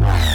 Bye.